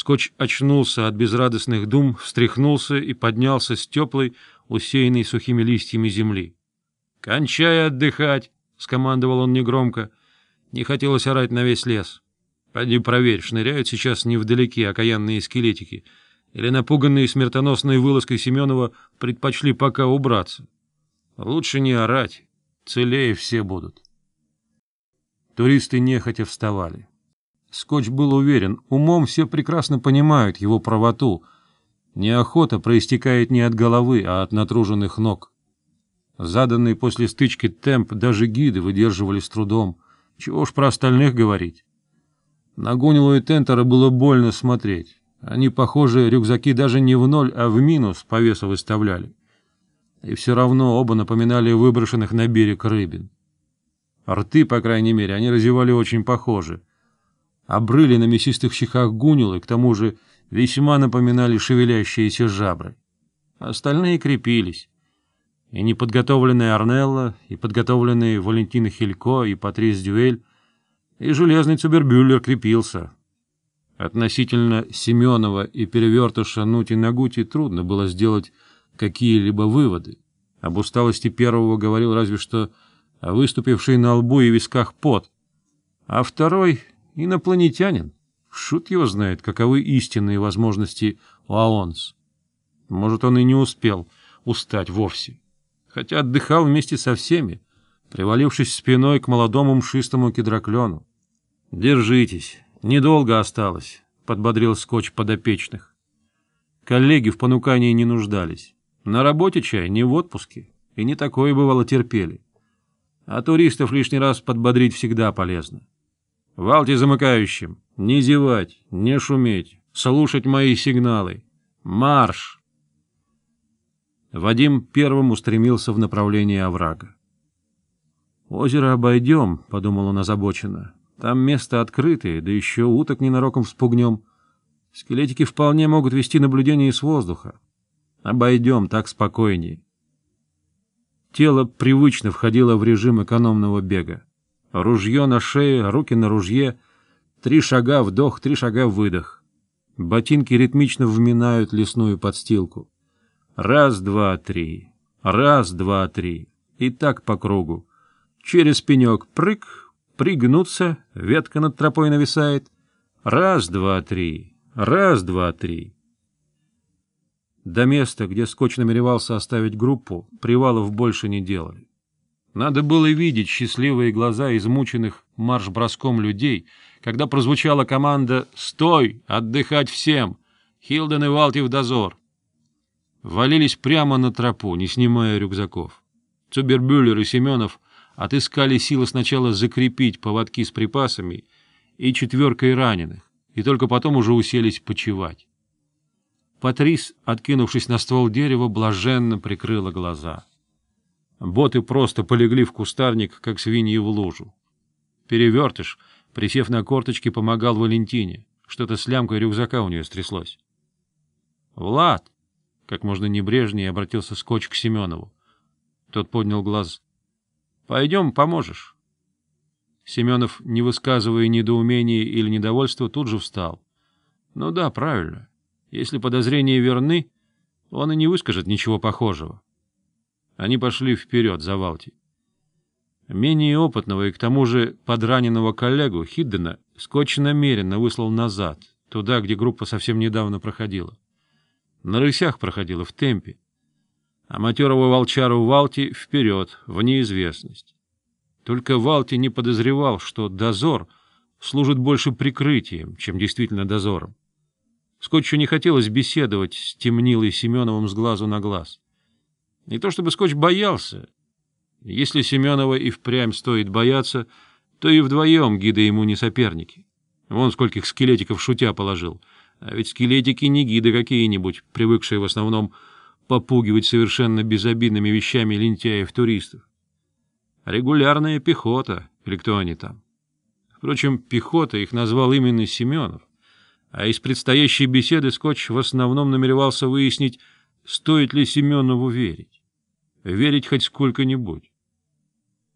Скотч очнулся от безрадостных дум, встряхнулся и поднялся с теплой, усеянной сухими листьями земли. — Кончай отдыхать! — скомандовал он негромко. Не хотелось орать на весь лес. — Пойди проверь, шныряют сейчас невдалеке окаянные скелетики, или напуганные смертоносной вылазкой Семенова предпочли пока убраться. Лучше не орать, целее все будут. Туристы нехотя вставали. Скотч был уверен, умом все прекрасно понимают его правоту. Неохота проистекает не от головы, а от натруженных ног. Заданный после стычки темп даже гиды выдерживали с трудом. Чего ж про остальных говорить? На Гунилу и Тентера было больно смотреть. Они, похоже, рюкзаки даже не в ноль, а в минус по весу выставляли. И все равно оба напоминали выброшенных на берег рыбин. Рты, по крайней мере, они разевали очень похоже — обрыли на мясистых щеках гунилы, к тому же весьма напоминали шевелящиеся жабры. Остальные крепились. И неподготовленные Арнелла, и подготовленные Валентина Хилько, и Патрис Дюэль, и железный Цубербюллер крепился. Относительно Семенова и перевертыша Нути Нагути трудно было сделать какие-либо выводы. Об усталости первого говорил разве что выступивший на лбу и висках пот, а второй Инопланетянин. Шут его знает, каковы истинные возможности Лаонс. Может, он и не успел устать вовсе. Хотя отдыхал вместе со всеми, привалившись спиной к молодому мшистому кедроклену. «Держитесь, недолго осталось», — подбодрил скотч подопечных. Коллеги в понукании не нуждались. На работе чай, не в отпуске, и не такое бывало терпели. А туристов лишний раз подбодрить всегда полезно. Валте замыкающим, не зевать, не шуметь, слушать мои сигналы. Марш!» Вадим первым устремился в направлении оврага. «Озеро обойдем», — подумал он озабоченно. «Там место открытое, да еще уток ненароком вспугнем. Скелетики вполне могут вести наблюдение с воздуха. Обойдем, так спокойней. Тело привычно входило в режим экономного бега ружье на шее, руки на ружье, три шага вдох, три шага выдох. Ботинки ритмично вминают лесную подстилку. Раз, два, три. Раз, два, три. И так по кругу. Через пенек прыг, пригнуться, ветка над тропой нависает. Раз, два, три. Раз, два, три. До места, где Скотч намеревался оставить группу, привалов больше не делали. Надо было видеть счастливые глаза измученных марш-броском людей, когда прозвучала команда «Стой! Отдыхать всем! Хилден и Валти в дозор!» Валились прямо на тропу, не снимая рюкзаков. Цубербюллер и Семенов отыскали силы сначала закрепить поводки с припасами и четверкой раненых, и только потом уже уселись почевать. Патрис, откинувшись на ствол дерева, блаженно прикрыла глаза — Боты просто полегли в кустарник, как свиньи в лужу. Перевертыш, присев на корточки, помогал Валентине. Что-то с лямкой рюкзака у нее стряслось. — Влад! — как можно небрежнее обратился скотч к Семенову. Тот поднял глаз. — Пойдем, поможешь. Семенов, не высказывая недоумения или недовольства, тут же встал. — Ну да, правильно. Если подозрения верны, он и не выскажет ничего похожего. — они пошли вперед за Валти. Менее опытного и к тому же подраненного коллегу Хиддена Скотч намеренно выслал назад, туда, где группа совсем недавно проходила. На рысях проходила, в темпе. А матерого волчару Валти вперед, в неизвестность. Только Валти не подозревал, что дозор служит больше прикрытием, чем действительно дозором. Скотчу не хотелось беседовать с Темнилой Семеновым с глазу на глаз. Не то чтобы скотч боялся. Если Семенова и впрямь стоит бояться, то и вдвоем гиды ему не соперники. Вон скольких скелетиков шутя положил. А ведь скелетики не гиды какие-нибудь, привыкшие в основном попугивать совершенно безобидными вещами лентяев-туристов. Регулярная пехота, или кто они там. Впрочем, пехота их назвал именно Семенов. А из предстоящей беседы Скотч в основном намеревался выяснить, стоит ли Семенову верить верить хоть сколько-нибудь.